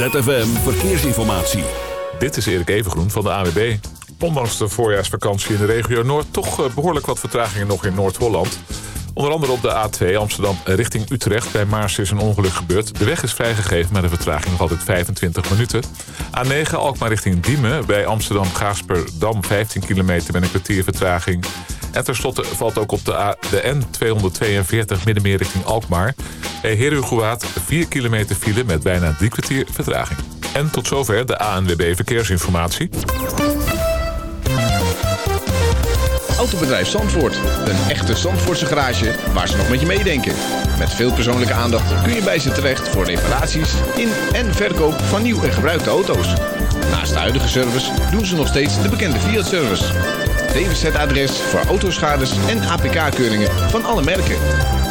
ZFM Verkeersinformatie. Dit is Erik Evengroen van de AWB. Ondanks de voorjaarsvakantie in de regio Noord... toch eh, behoorlijk wat vertragingen nog in Noord-Holland. Onder andere op de A2 Amsterdam richting Utrecht. Bij Maars is een ongeluk gebeurd. De weg is vrijgegeven met een vertraging nog altijd 25 minuten. A9 Alkmaar richting Diemen. Bij Amsterdam-Gaasperdam 15 kilometer met een kwartier vertraging. En tenslotte valt ook op de, A, de N242 middenmeer richting Alkmaar. Heruguaat 4 kilometer file met bijna drie kwartier vertraging. En tot zover de ANWB Verkeersinformatie. Autobedrijf Zandvoort. Een echte Zandvoortse garage waar ze nog met je meedenken. Met veel persoonlijke aandacht kun je bij ze terecht voor reparaties in en verkoop van nieuw en gebruikte auto's. Naast de huidige service doen ze nog steeds de bekende Fiat-service. DWZ-adres voor autoschades en APK-keuringen van alle merken.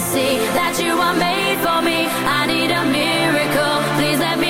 See that you are made for me. I need a miracle. Please let me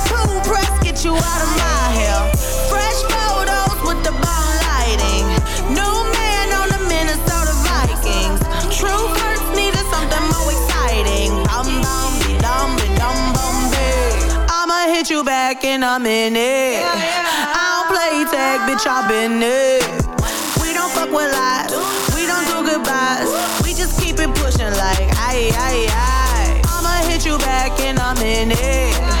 get you out of my hair. Fresh photos with the bomb lighting. New man on the Minnesota Vikings. True first needed something more exciting. Dum dum dum dum bum I'ma hit you back in a minute. I don't play tag, bitch, I've been it. We don't fuck with lies, we don't do goodbyes. We just keep it pushing like aye aye aye. I'ma hit you back in a minute.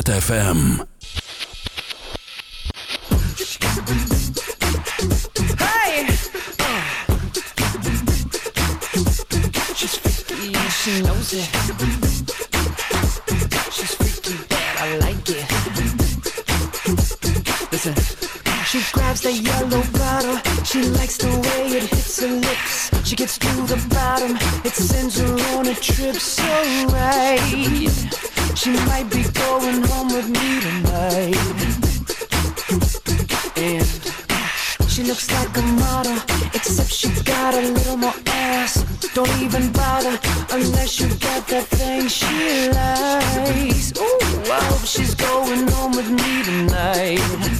ZFM. Hey! She's freaky, she knows it. She's freaky, but I like it. Listen. She grabs the yellow bottle. She likes the way it hits her lips. She gets to the bottom. It sends her on a trip so right. She might be going home with me tonight. And she looks like a model, except she got a little more ass. Don't even bother unless you got that thing she likes. Ooh, I hope she's going home with me tonight.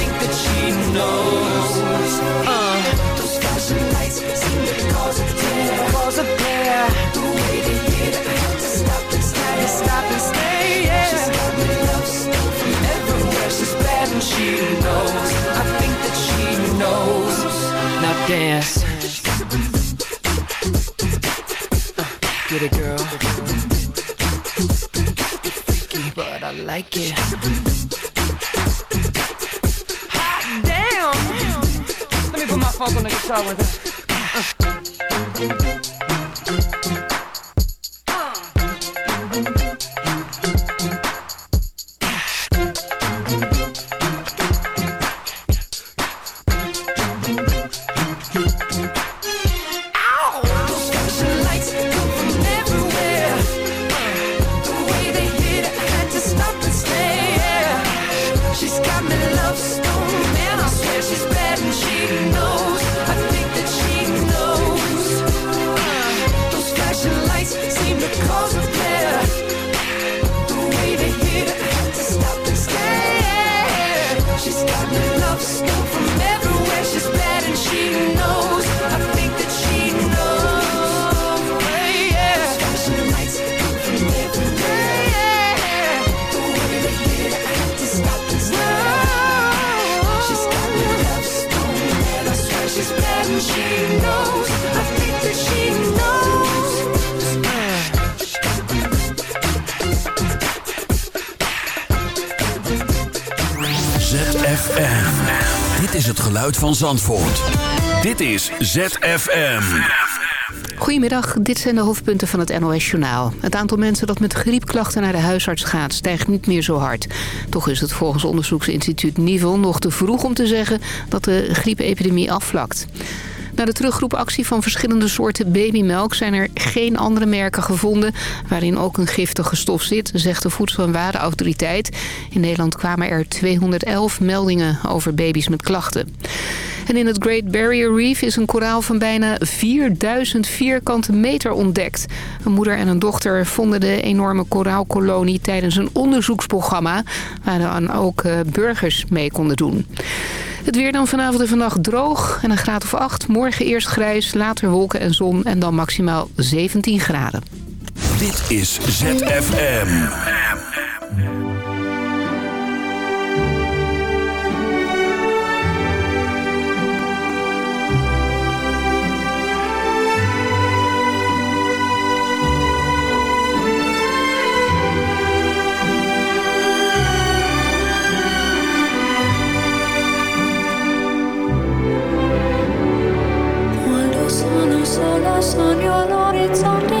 she knows. Uh, those flashing lights seem to cause a. Cause a I. She's got me everywhere. She's bad and she knows. I think that she knows. Now dance. Get it, girl. Freaky, but I like it. Funk on the guitar with it. Those got me love stuck from Dit is het geluid van Zandvoort. Dit is ZFM. Goedemiddag, dit zijn de hoofdpunten van het NOS-journaal. Het aantal mensen dat met griepklachten naar de huisarts gaat stijgt niet meer zo hard. Toch is het volgens onderzoeksinstituut Nivel nog te vroeg om te zeggen dat de griepepidemie afvlakt. Na de terugroepactie van verschillende soorten babymelk zijn er geen andere merken gevonden waarin ook een giftige stof zit, zegt de Voedsel- en Warenautoriteit. In Nederland kwamen er 211 meldingen over baby's met klachten. En in het Great Barrier Reef is een koraal van bijna 4000 vierkante meter ontdekt. Een moeder en een dochter vonden de enorme koraalkolonie tijdens een onderzoeksprogramma... waar dan ook eh, burgers mee konden doen. Het weer dan vanavond en vannacht droog en een graad of 8. Morgen eerst grijs, later wolken en zon en dan maximaal 17 graden. Dit is ZFM. Sola sogno all'orizzonte e mancano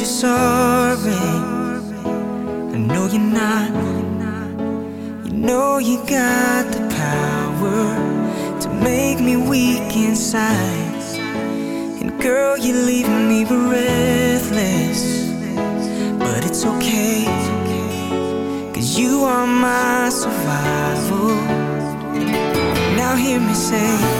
You're sorry. I know you're not. You know you got the power to make me weak inside. And girl, you leave me breathless. But it's okay. Cause you are my survival. Now hear me say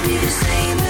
love you the same